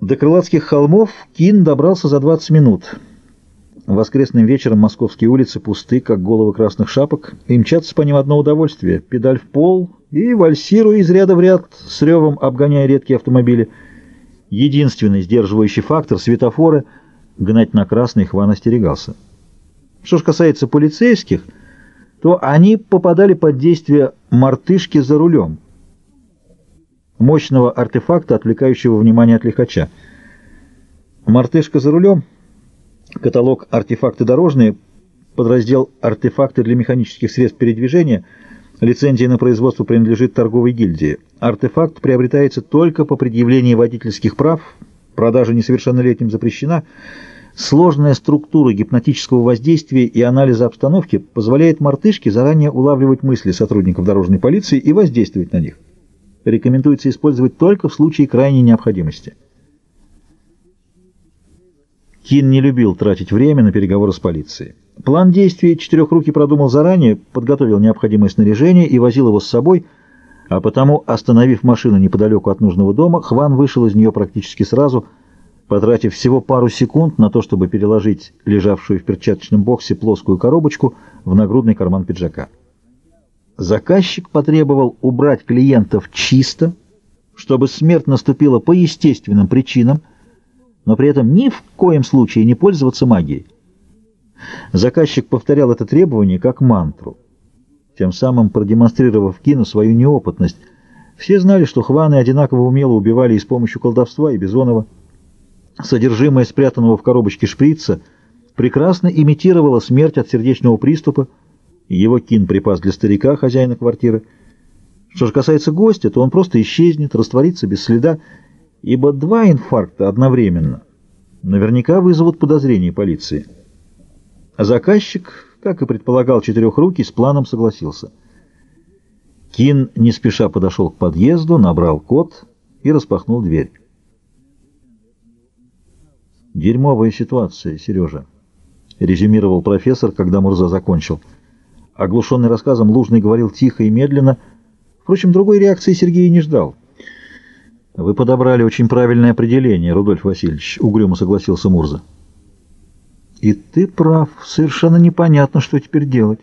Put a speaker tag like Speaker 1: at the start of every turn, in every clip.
Speaker 1: До Крылатских холмов Кин добрался за 20 минут. Воскресным вечером московские улицы пусты, как головы красных шапок, и мчатся по ним одно удовольствие. Педаль в пол и вальсируя из ряда в ряд, с ревом обгоняя редкие автомобили. Единственный сдерживающий фактор — светофоры. Гнать на красный Хван остерегался. Что ж касается полицейских, то они попадали под действие мартышки за рулем — мощного артефакта, отвлекающего внимание от лихача. Мартышка за рулем, каталог «Артефакты дорожные», подраздел «Артефакты для механических средств передвижения», лицензия на производство принадлежит торговой гильдии. Артефакт приобретается только по предъявлении водительских прав, продажа несовершеннолетним запрещена. Сложная структура гипнотического воздействия и анализа обстановки позволяет мартышке заранее улавливать мысли сотрудников дорожной полиции и воздействовать на них рекомендуется использовать только в случае крайней необходимости. Кин не любил тратить время на переговоры с полицией. План действий четырехруки продумал заранее, подготовил необходимое снаряжение и возил его с собой, а потому, остановив машину неподалеку от нужного дома, Хван вышел из нее практически сразу, потратив всего пару секунд на то, чтобы переложить лежавшую в перчаточном боксе плоскую коробочку в нагрудный карман пиджака. Заказчик потребовал убрать клиентов чисто, чтобы смерть наступила по естественным причинам, но при этом ни в коем случае не пользоваться магией. Заказчик повторял это требование как мантру, тем самым продемонстрировав Кину свою неопытность. Все знали, что хваны одинаково умело убивали и с помощью колдовства, и Бизонова. Содержимое спрятанного в коробочке шприца прекрасно имитировало смерть от сердечного приступа, его кин припас для старика, хозяина квартиры. Что же касается гостя, то он просто исчезнет, растворится без следа, ибо два инфаркта одновременно наверняка вызовут подозрения полиции. А заказчик, как и предполагал четырехрукий, с планом согласился. Кин не спеша подошел к подъезду, набрал код и распахнул дверь. «Дерьмовая ситуация, Сережа», — резюмировал профессор, когда Мурза закончил. Оглушенный рассказом, Лужный говорил тихо и медленно. Впрочем, другой реакции Сергей не ждал. «Вы подобрали очень правильное определение, Рудольф Васильевич», — угрюмо согласился Мурза. «И ты прав. Совершенно непонятно, что теперь делать».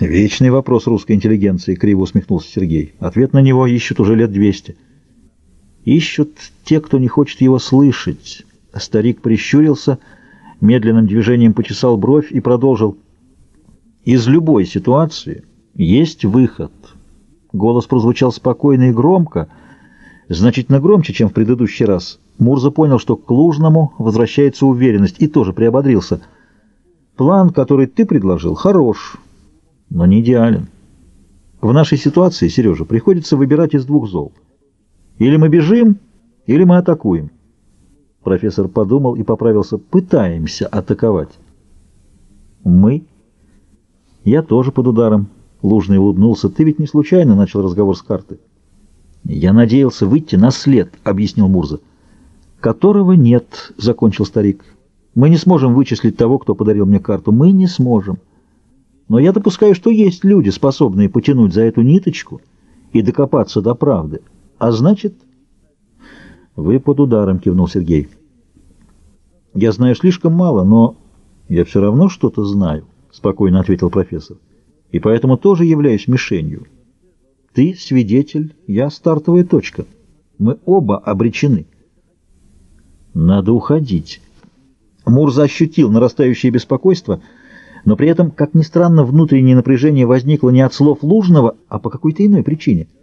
Speaker 1: «Вечный вопрос русской интеллигенции», — криво усмехнулся Сергей. «Ответ на него ищут уже лет двести». «Ищут те, кто не хочет его слышать». Старик прищурился, медленным движением почесал бровь и продолжил. Из любой ситуации есть выход. Голос прозвучал спокойно и громко, значительно громче, чем в предыдущий раз. Мурза понял, что к Лужному возвращается уверенность, и тоже приободрился. План, который ты предложил, хорош, но не идеален. В нашей ситуации, Сережа, приходится выбирать из двух зол. Или мы бежим, или мы атакуем. Профессор подумал и поправился. Пытаемся атаковать. Мы «Я тоже под ударом», — Лужный улыбнулся. «Ты ведь не случайно начал разговор с карты?» «Я надеялся выйти на след», — объяснил Мурза. «Которого нет», — закончил старик. «Мы не сможем вычислить того, кто подарил мне карту. Мы не сможем. Но я допускаю, что есть люди, способные потянуть за эту ниточку и докопаться до правды. А значит...» «Вы под ударом», — кивнул Сергей. «Я знаю слишком мало, но я все равно что-то знаю». — спокойно ответил профессор. «И поэтому тоже являюсь мишенью. Ты свидетель, я стартовая точка. Мы оба обречены». «Надо уходить». Мур ощутил нарастающее беспокойство, но при этом, как ни странно, внутреннее напряжение возникло не от слов Лужного, а по какой-то иной причине —